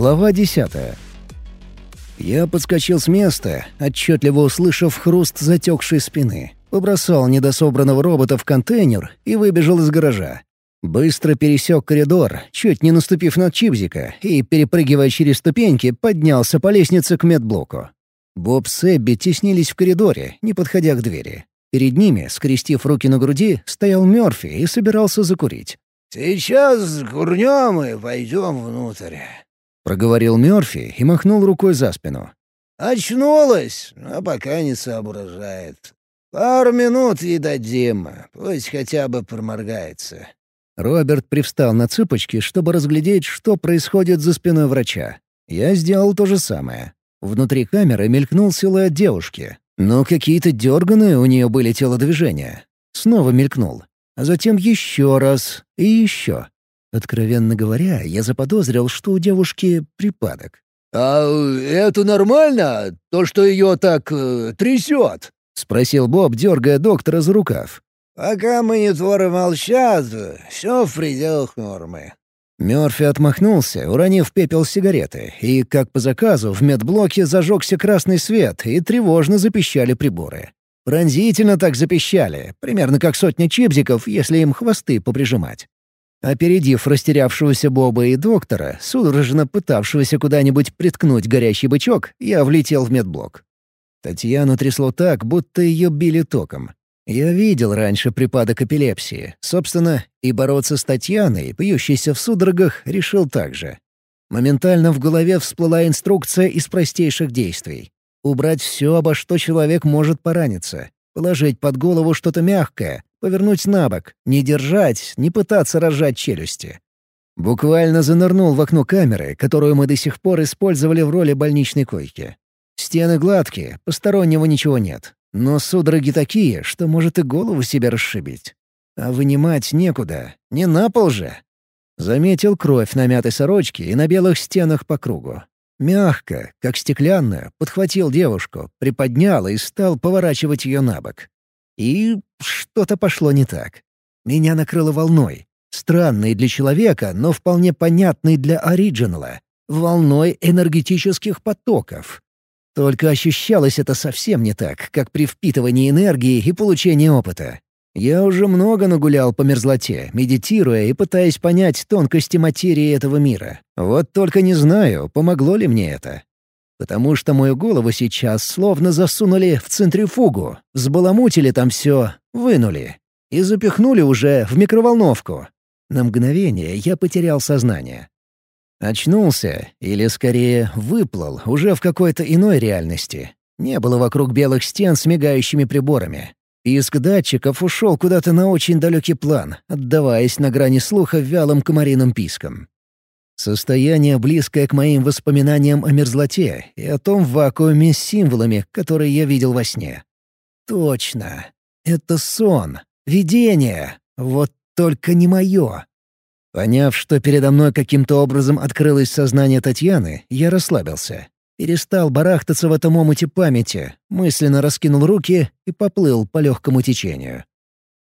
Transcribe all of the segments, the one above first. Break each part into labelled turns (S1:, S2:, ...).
S1: Глава десятая. Я подскочил с места, отчетливо услышав хруст затекшей спины. Побросал недособранного робота в контейнер и выбежал из гаража. Быстро пересек коридор, чуть не наступив на Чипзика, и, перепрыгивая через ступеньки, поднялся по лестнице к медблоку. Боб с Эбби теснились в коридоре, не подходя к двери. Перед ними, скрестив руки на груди, стоял Мёрфи и собирался закурить.
S2: «Сейчас курнем и пойдем внутрь», —
S1: проговорил Мёрфи и махнул рукой за спину.
S2: «Очнулась, а пока не соображает. Пару минут ей дадим, пусть хотя бы проморгается».
S1: Роберт привстал на цыпочки, чтобы разглядеть, что происходит за спиной врача. Я сделал то же самое. Внутри камеры мелькнул силуэт девушки. Но какие-то дерганые у нее были телодвижения. Снова мелькнул. А затем еще раз и еще. Откровенно говоря, я заподозрил, что у девушки припадок.
S2: «А это нормально? То, что ее так э, трясет?»
S1: — спросил Боб, дергая доктора за рукав.
S2: «Пока мониторы молчат, все в пределах нормы».
S1: Мёрфи отмахнулся, уронив пепел сигареты, и, как по заказу, в медблоке зажегся красный свет, и тревожно запищали приборы. Пронзительно так запищали, примерно как сотня чипзиков, если им хвосты поприжимать. Опередив растерявшегося Боба и доктора, судорожно пытавшегося куда-нибудь приткнуть горящий бычок, я влетел в медблок. Татьяну трясло так, будто ее били током. Я видел раньше припадок эпилепсии. Собственно, и бороться с Татьяной, пьющейся в судорогах, решил так же. Моментально в голове всплыла инструкция из простейших действий. Убрать все, обо что человек может пораниться. Положить под голову что-то мягкое, повернуть на бок, не держать, не пытаться разжать челюсти. Буквально занырнул в окно камеры, которую мы до сих пор использовали в роли больничной койки. Стены гладкие, постороннего ничего нет. Но судороги такие, что может и голову себе расшибить. А вынимать некуда, не на пол же. Заметил кровь на мятой сорочке и на белых стенах по кругу. Мягко, как стеклянную, подхватил девушку, приподнял и стал поворачивать ее на бок. И что-то пошло не так. Меня накрыло волной. Странной для человека, но вполне понятной для оригинала. Волной энергетических потоков. Только ощущалось это совсем не так, как при впитывании энергии и получении опыта. Я уже много нагулял по мерзлоте, медитируя и пытаясь понять тонкости материи этого мира. Вот только не знаю, помогло ли мне это. Потому что мою голову сейчас словно засунули в центрифугу, взбаламутили там все, вынули. И запихнули уже в микроволновку. На мгновение я потерял сознание. Очнулся, или скорее выплыл, уже в какой-то иной реальности. Не было вокруг белых стен с мигающими приборами. Писк датчиков ушел куда-то на очень далекий план, отдаваясь на грани слуха вялым комариным писком. Состояние, близкое к моим воспоминаниям о мерзлоте и о том вакууме с символами, которые я видел во сне. Точно. Это сон. Видение. Вот только не мое. Поняв, что передо мной каким-то образом открылось сознание Татьяны, я расслабился. Перестал барахтаться в этом омуте памяти, мысленно раскинул руки и поплыл по легкому течению.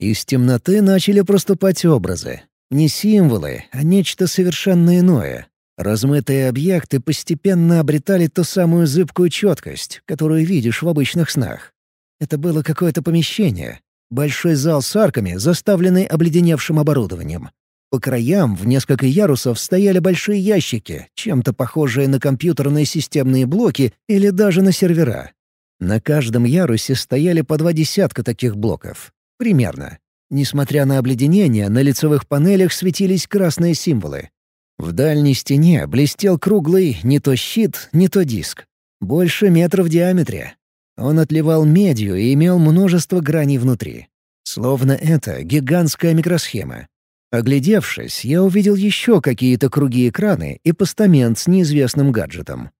S1: Из темноты начали проступать образы. Не символы, а нечто совершенно иное. Размытые объекты постепенно обретали ту самую зыбкую четкость, которую видишь в обычных снах. Это было какое-то помещение. Большой зал с арками, заставленный обледеневшим оборудованием. По краям в несколько ярусов стояли большие ящики, чем-то похожие на компьютерные системные блоки или даже на сервера. На каждом ярусе стояли по два десятка таких блоков. Примерно. Несмотря на обледенение, на лицевых панелях светились красные символы. В дальней стене блестел круглый не то щит, не то диск. Больше метра в диаметре. Он отливал медью и имел множество граней внутри. Словно это гигантская микросхема. Оглядевшись, я увидел еще какие-то круги экраны и постамент с неизвестным гаджетом.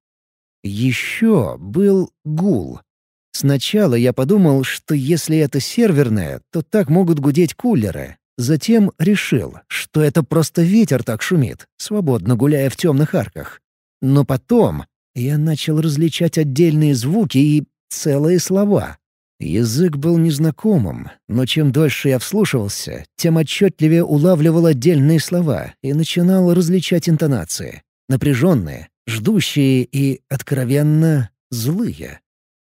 S1: Еще был гул. Сначала я подумал, что если это серверное, то так могут гудеть кулеры. Затем решил, что это просто ветер так шумит, свободно гуляя в темных арках. Но потом я начал различать отдельные звуки и целые слова. Язык был незнакомым, но чем дольше я вслушивался, тем отчетливее улавливал отдельные слова и начинал различать интонации. Напряженные, ждущие и, откровенно, злые.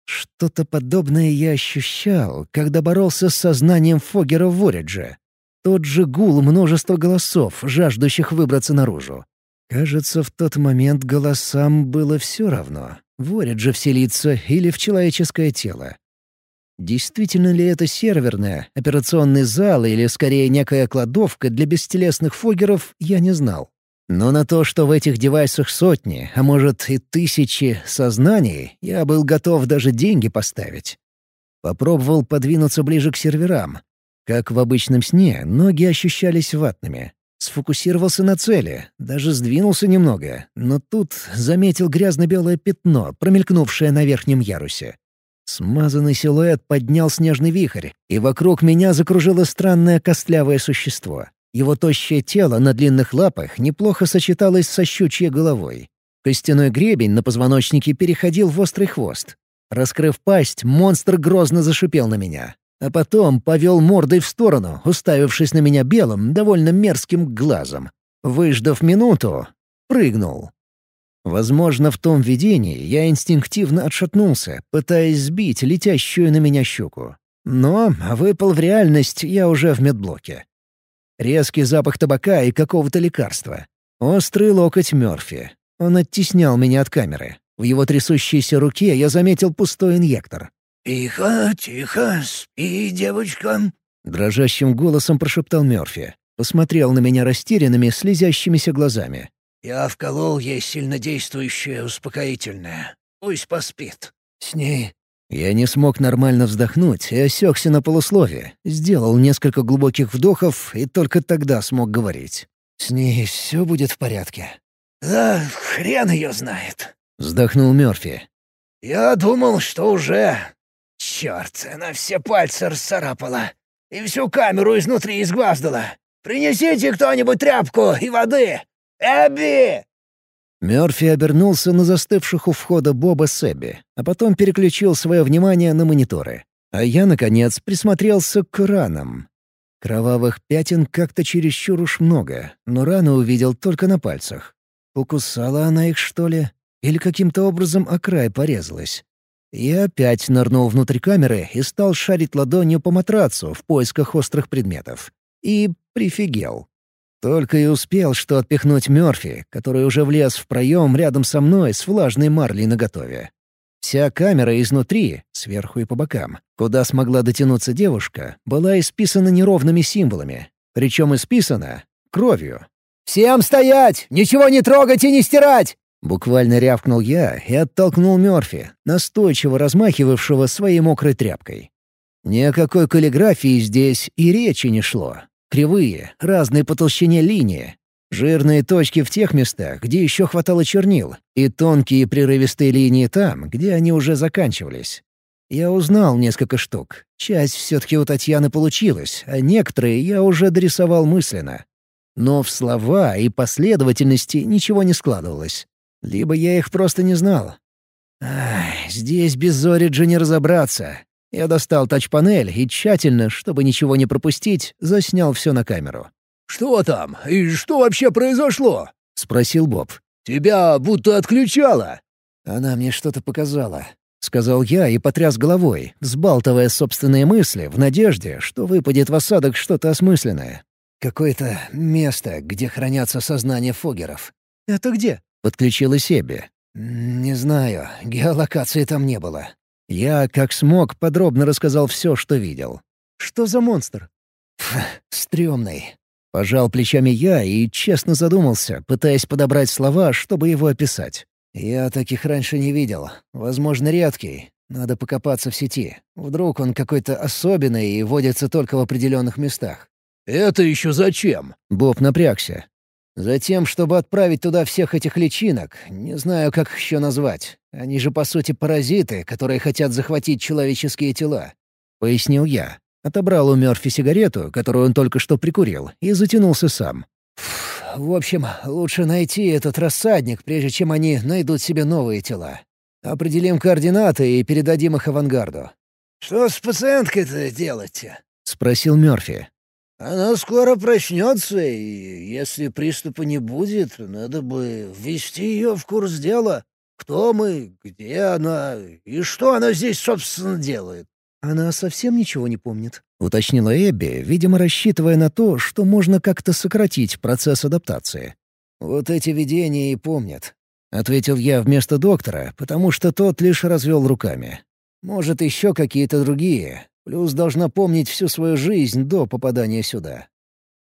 S1: Что-то подобное я ощущал, когда боролся с сознанием Фогера в Воридже. Тот же гул множества голосов, жаждущих выбраться наружу. Кажется, в тот момент голосам было все равно, Воридже вселиться или в человеческое тело. Действительно ли это серверная, операционный зал или скорее некая кладовка для бестелесных фогеров, я не знал. Но на то, что в этих девайсах сотни, а может и тысячи сознаний, я был готов даже деньги поставить. Попробовал подвинуться ближе к серверам. Как в обычном сне, ноги ощущались ватными. Сфокусировался на цели, даже сдвинулся немного, но тут заметил грязно-белое пятно, промелькнувшее на верхнем ярусе. Смазанный силуэт поднял снежный вихрь, и вокруг меня закружило странное костлявое существо. Его тощее тело на длинных лапах неплохо сочеталось со щучьей головой. Костяной гребень на позвоночнике переходил в острый хвост. Раскрыв пасть, монстр грозно зашипел на меня. А потом повел мордой в сторону, уставившись на меня белым, довольно мерзким глазом. Выждав минуту, прыгнул. Возможно, в том видении я инстинктивно отшатнулся, пытаясь сбить летящую на меня щуку. Но выпал в реальность я уже в медблоке. Резкий запах табака и какого-то лекарства. Острый локоть Мёрфи. Он оттеснял меня от камеры. В его трясущейся руке я заметил пустой инъектор.
S2: «Тихо, тихо, спи, девочка», —
S1: дрожащим голосом прошептал Мёрфи. Посмотрел на меня растерянными, слезящимися глазами.
S2: «Я вколол ей сильнодействующее успокоительное. Пусть поспит. С ней
S1: я не смог нормально вздохнуть и осекся на полуслове, сделал несколько глубоких вдохов и только тогда смог говорить. «С ней все будет в порядке?»
S2: «Да хрен ее знает», —
S1: вздохнул Мёрфи.
S2: «Я думал, что уже... Черт, она все пальцы расцарапала и всю камеру изнутри изгваздала. Принесите кто-нибудь тряпку и воды! Эбби!»
S1: Мёрфи обернулся на застывших у входа Боба с Эбби, а потом переключил свое внимание на мониторы. А я, наконец, присмотрелся к ранам. Кровавых пятен как-то чересчур уж много, но раны увидел только на пальцах. Покусала она их, что ли? Или каким-то образом о край порезалась? Я опять нырнул внутрь камеры и стал шарить ладонью по матрацу в поисках острых предметов. И прифигел. Только и успел что отпихнуть Мёрфи, который уже влез в проем рядом со мной с влажной марлей наготове. Вся камера изнутри, сверху и по бокам, куда смогла дотянуться девушка, была исписана неровными символами. Причем исписана кровью. «Всем стоять! Ничего не трогать и не стирать!» Буквально рявкнул я и оттолкнул Мёрфи, настойчиво размахивавшего своей мокрой тряпкой. Ни о какой каллиграфии здесь и речи не шло. Кривые, разные по толщине линии. Жирные точки в тех местах, где еще хватало чернил, и тонкие прерывистые линии там, где они уже заканчивались. Я узнал несколько штук. Часть все-таки у Татьяны получилась, а некоторые я уже дорисовал мысленно. Но в слова и последовательности ничего не складывалось. Либо я их просто не знал. Ай, здесь без Зориджа не разобраться. Я достал тач-панель и тщательно, чтобы ничего не пропустить, заснял все на камеру.
S2: «Что там? И что вообще произошло?»
S1: — спросил Боб.
S2: «Тебя будто отключало».
S1: «Она мне что-то показала», — сказал я и потряс головой, взбалтывая собственные мысли в надежде, что выпадет в осадок что-то осмысленное. «Какое-то место, где хранятся сознания фогеров».
S2: «Это где?»
S1: — подключила Себи. «Не знаю, геолокации там не было. Я, как смог, подробно рассказал все, что видел.
S2: «Что за монстр?»
S1: «Стрёмный». Пожал плечами я и честно задумался, пытаясь подобрать слова, чтобы его описать. Я таких раньше не видел. Возможно, редкий. Надо покопаться в сети. Вдруг он какой-то особенный и водится только в определенных местах.
S2: «Это еще зачем?»
S1: Боб напрягся. Затем, чтобы отправить туда всех этих личинок, не знаю, как их еще назвать. Они же, по сути, паразиты, которые хотят захватить человеческие тела. Пояснил я. Отобрал у Мёрфи сигарету, которую он только что прикурил, и затянулся сам. В общем, лучше найти этот рассадник, прежде чем они найдут себе новые тела. Определим координаты и передадим их авангарду.
S2: «Что с пациенткой-то делаете?»
S1: — спросил Мёрфи.
S2: Она скоро проснется, и если приступа не будет, надо бы ввести ее в курс дела. Кто мы, где она и что она здесь, собственно, делает.
S1: «Она совсем ничего не помнит», — уточнила Эбби, видимо, рассчитывая на то, что можно как-то сократить процесс адаптации. «Вот эти видения и помнят», — ответил я вместо доктора, потому что тот лишь развел руками. «Может, еще какие-то другие, Плюс должна помнить всю свою жизнь до попадания сюда.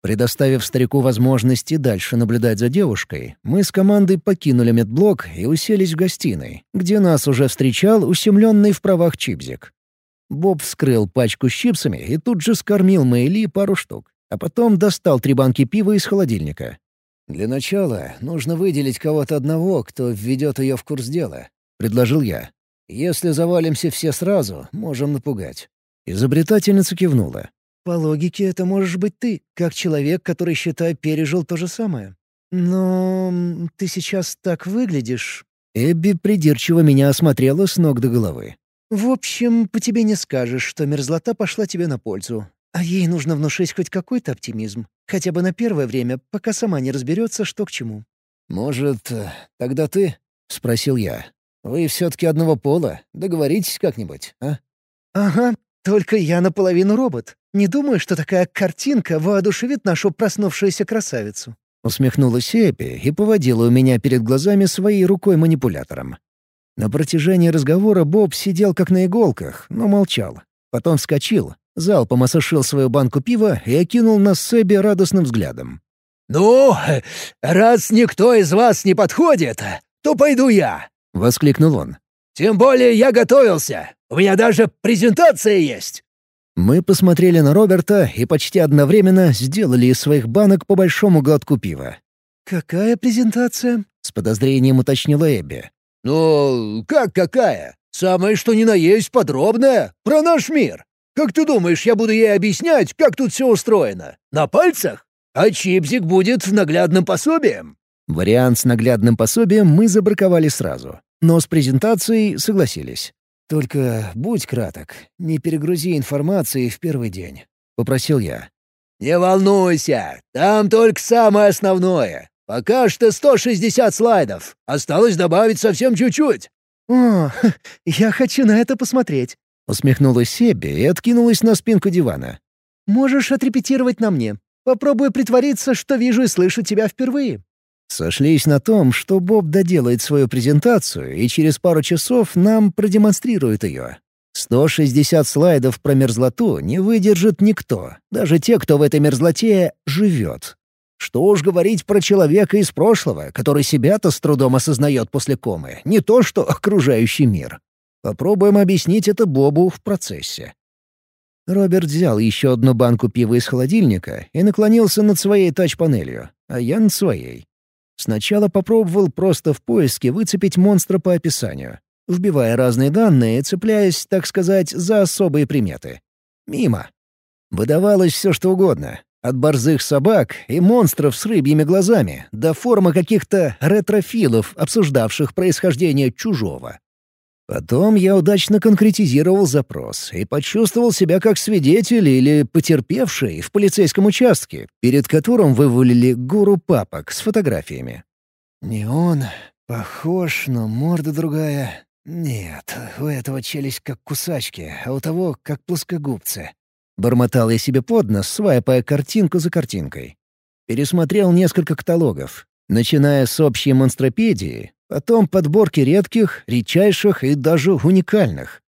S1: Предоставив старику возможности дальше наблюдать за девушкой, мы с командой покинули медблок и уселись в гостиной, где нас уже встречал ущемленный в правах чипзик. Боб вскрыл пачку с чипсами и тут же скормил Мэйли пару штук, а потом достал три банки пива из холодильника. «Для начала нужно выделить кого-то одного, кто введет ее в курс дела», — предложил я. «Если завалимся все сразу, можем напугать. Изобретательница кивнула. «По логике, это можешь быть ты, как человек, который, считай, пережил то же самое. Но ты сейчас так выглядишь...» Эбби придирчиво меня осмотрела с ног до головы. «В общем, по тебе не скажешь, что мерзлота пошла тебе на пользу. А ей нужно внушить хоть какой-то оптимизм. Хотя бы на первое время, пока сама не разберется, что к чему». «Может, э, тогда ты?» — спросил я. «Вы все-таки одного пола. Договоритесь как-нибудь, а?» «Ага, только я наполовину робот. Не думаю, что такая картинка воодушевит нашу проснувшуюся красавицу». Усмехнулась Эпи и поводила у меня перед глазами своей рукой-манипулятором. На протяжении разговора Боб сидел как на иголках, но молчал. Потом вскочил, залпом осушил свою банку пива и окинул нас с Эбби радостным взглядом.
S2: «Ну, раз никто из вас не подходит, то пойду я!» — воскликнул он. «Тем более я готовился. У меня даже презентация есть!»
S1: Мы посмотрели на Роберта и почти одновременно сделали из своих банок по большому глотку пива. «Какая презентация?» — с подозрением уточнила Эбби.
S2: «Ну, как какая? Самое что ни на есть подробная. Про наш мир. Как ты думаешь, я буду ей объяснять, как тут все устроено? На пальцах? А чипсик будет наглядным пособием?»
S1: Вариант с наглядным пособием мы забраковали сразу, но с презентацией согласились. «Только будь краток, не перегрузи информации в первый день», — попросил я.
S2: «Не волнуйся, там только самое основное. Пока что 160 слайдов. Осталось добавить совсем чуть-чуть».
S1: «О, я хочу на это посмотреть», — усмехнулась Себи и откинулась на спинку дивана. «Можешь отрепетировать на мне. Попробую притвориться, что вижу и слышу тебя впервые». Сошлись на том, что Боб доделает свою презентацию и через пару часов нам продемонстрирует ее. 160 слайдов про мерзлоту не выдержит никто, даже те, кто в этой мерзлоте живет. Что уж говорить про человека из прошлого, который себя-то с трудом осознает после комы, не то что окружающий мир. Попробуем объяснить это Бобу в процессе. Роберт взял еще одну банку пива из холодильника и наклонился над своей тач-панелью, а я над своей. Сначала попробовал просто в поиске выцепить монстра по описанию, вбивая разные данные, цепляясь, так сказать, за особые приметы. Мимо. Выдавалось все что угодно. От борзых собак и монстров с рыбьими глазами до формы каких-то ретрофилов, обсуждавших происхождение чужого. Потом я удачно конкретизировал запрос и почувствовал себя как свидетель или потерпевший в полицейском участке, перед которым вывалили гуру папок с фотографиями. Не он, похож, но морда другая. Нет, у этого челюсть как кусачки, а у того как плоскогубцы. Бормотал я себе под нос, свайпая картинку за картинкой. Пересмотрел несколько каталогов, начиная с общей монстропедии, Потом подборки редких, редчайших и даже уникальных.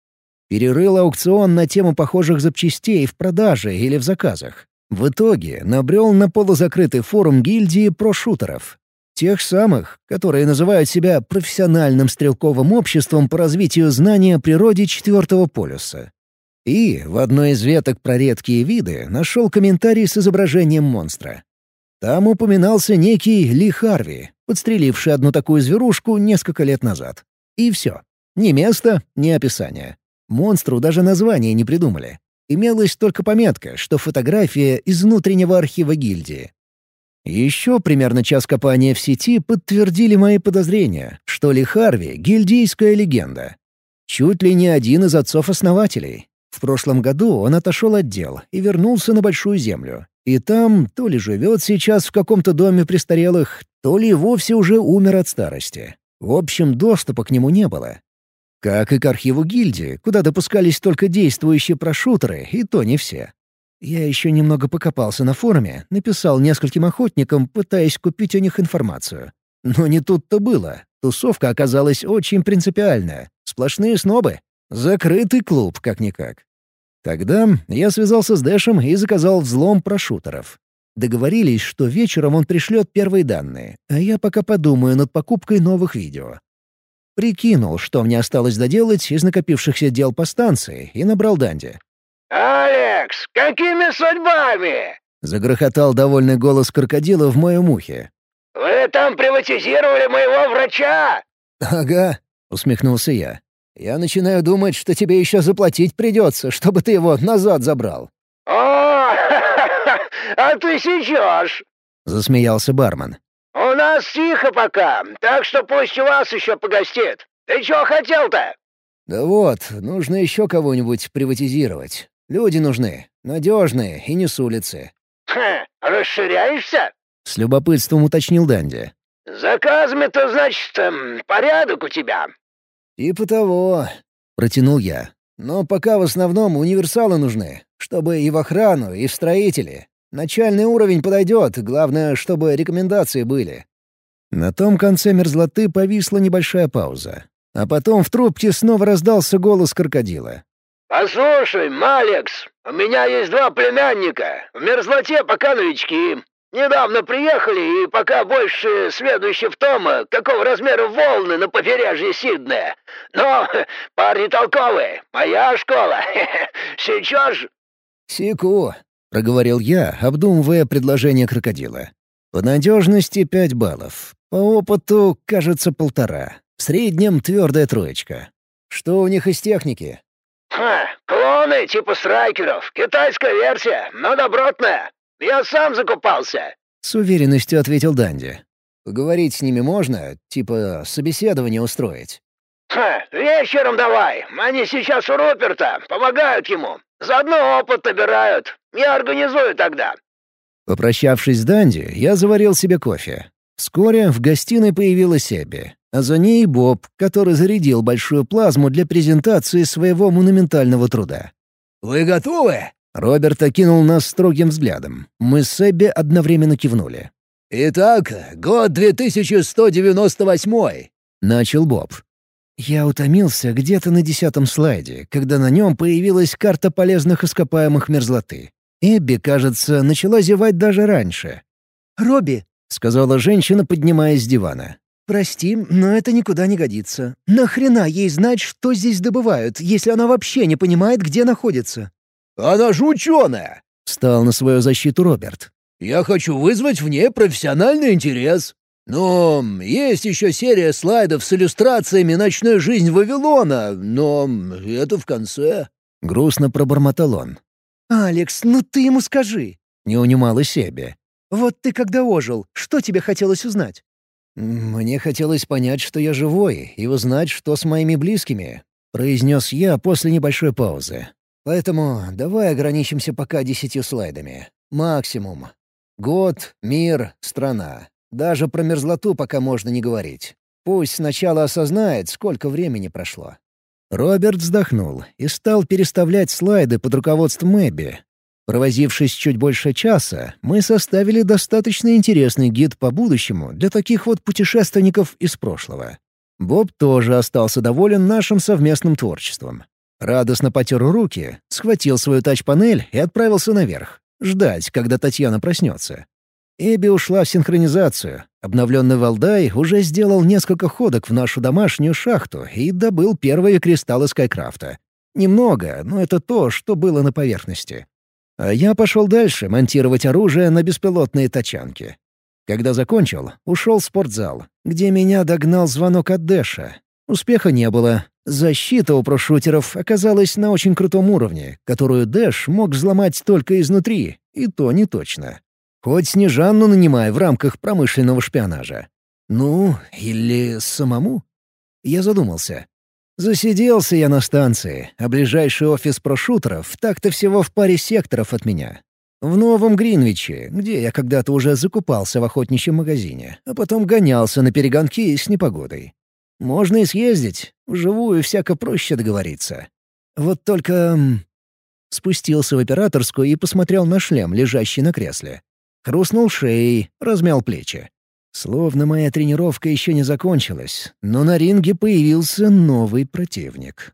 S1: Перерыл аукцион на тему похожих запчастей в продаже или в заказах. В итоге набрел на полузакрытый форум гильдии прошутеров. Тех самых, которые называют себя профессиональным стрелковым обществом по развитию знания о природе четвертого полюса. И в одной из веток про редкие виды нашел комментарий с изображением монстра. Там упоминался некий Ли Харви, подстреливший одну такую зверушку несколько лет назад. И все. Ни места, ни описания. Монстру даже название не придумали. Имелась только пометка, что фотография из внутреннего архива гильдии. Еще примерно час копания в сети подтвердили мои подозрения, что Ли Харви — гильдийская легенда. Чуть ли не один из отцов-основателей. В прошлом году он отошел от дел и вернулся на Большую Землю, И там то ли живет сейчас в каком-то доме престарелых, то ли вовсе уже умер от старости. В общем, доступа к нему не было. Как и к архиву гильдии, куда допускались только действующие прошутеры, и то не все. Я еще немного покопался на форуме, написал нескольким охотникам, пытаясь купить у них информацию. Но не тут-то было. Тусовка оказалась очень принципиальная. Сплошные снобы. Закрытый клуб, как-никак. Тогда я связался с Дэшем и заказал взлом прошутеров. Договорились, что вечером он пришлет первые данные, а я пока подумаю над покупкой новых видео. Прикинул, что мне осталось доделать из накопившихся дел по станции, и набрал Данди.
S2: «Алекс, какими судьбами?»
S1: — загрохотал довольный голос крокодила в моем ухе.
S2: «Вы там приватизировали моего врача?»
S1: «Ага», — усмехнулся я. «Я начинаю думать, что тебе еще заплатить придется, чтобы ты его назад забрал».
S2: «О, а ты сейчас!»
S1: — засмеялся бармен.
S2: «У нас тихо пока, так что пусть у вас еще погостит. Ты чего хотел-то?»
S1: «Да вот, нужно еще кого-нибудь приватизировать. Люди нужны, надежные и не с улицы».
S2: «Хм, расширяешься?»
S1: — с любопытством уточнил Данди.
S2: «Заказами-то, значит, эм, порядок у тебя?»
S1: «Типа того», — протянул я. «Но пока в основном универсалы нужны, чтобы и в охрану, и в строители. Начальный уровень подойдет, главное, чтобы рекомендации были». На том конце мерзлоты повисла небольшая пауза. А потом в трубке снова раздался голос крокодила.
S2: «Послушай, Малекс, у меня есть два племянника. В мерзлоте пока новички. Недавно приехали, и пока больше следующий в том, какого размера волны на побережье Сиднея. Но парни толковые, моя школа. Сейчас же...»
S1: «Секу», — проговорил я, обдумывая предложение крокодила. «По надежности пять баллов. По опыту, кажется, полтора. В среднем твердая троечка. Что у них из техники?»
S2: «Ха, клоны типа страйкеров. Китайская версия, но добротная. Я сам закупался!»
S1: — с уверенностью ответил Данди. «Поговорить с ними можно? Типа собеседование устроить?»
S2: «Ха, вечером давай. Они сейчас у Руперта, помогают ему. Заодно опыт набирают. Я организую тогда».
S1: Попрощавшись с Данди, я заварил себе кофе. Вскоре в гостиной появилась Эбби, а за ней Боб, который зарядил большую плазму для презентации своего монументального труда.
S2: «Вы готовы?»
S1: Роберт окинул нас строгим взглядом. Мы с Эбби одновременно кивнули.
S2: «Итак, год 2198», —
S1: начал Боб. Я утомился где-то на десятом слайде, когда на нем появилась карта полезных ископаемых мерзлоты. Эбби, кажется, начала зевать даже раньше.
S3: «Робби», —
S1: сказала женщина, поднимаясь с дивана.
S3: «Прости, но это никуда не годится. Нахрена ей знать, что здесь добывают, если она вообще не понимает, где находится?»
S2: Она же ученая!»
S1: — встал на свою защиту Роберт.
S2: «Я хочу вызвать в ней профессиональный интерес. Но есть еще серия слайдов с иллюстрациями «Ночной жизнь Вавилона», но это в конце».
S1: Грустно пробормотал он.
S3: «Алекс, ну ты ему скажи!»
S1: — не унимала себе.
S3: «Вот ты когда ожил, что тебе хотелось узнать?»
S1: «Мне хотелось понять, что я живой, и узнать, что с моими близкими», — произнес я после небольшой паузы. Поэтому давай ограничимся пока десятью слайдами. Максимум. Год, мир, страна. Даже про мерзлоту пока можно не говорить. Пусть сначала осознает, сколько времени прошло. Роберт вздохнул и стал переставлять слайды под руководством Эбби. Провозившись чуть больше часа, мы составили достаточно интересный гид по будущему для таких вот путешественников из прошлого. Боб тоже остался доволен нашим совместным творчеством. Радостно потер руки, схватил свою тач-панель и отправился наверх. Ждать, когда Татьяна проснется. Эбби ушла в синхронизацию. Обновленный Валдай уже сделал несколько ходок в нашу домашнюю шахту и добыл первые кристаллы Скайкрафта. Немного, но это то, что было на поверхности. А я пошел дальше монтировать оружие на беспилотные тачанки. Когда закончил, ушел в спортзал, где меня догнал звонок от Дэша. Успеха не было, Защита у прошутеров оказалась на очень крутом уровне, которую Дэш мог взломать только изнутри, и то не точно. Хоть Снежанну нанимай в рамках промышленного шпионажа. Ну, или самому? Я задумался. Засиделся я на станции, а ближайший офис прошутеров так-то всего в паре секторов от меня. В Новом Гринвиче, где я когда-то уже закупался в охотничьем магазине, а потом гонялся на перегонки с непогодой. Можно и съездить, вживую всяко проще договориться. Вот только... Спустился в операторскую и посмотрел на шлем, лежащий на кресле. Хрустнул шеей, размял плечи. Словно моя тренировка еще не закончилась, но на ринге появился новый противник.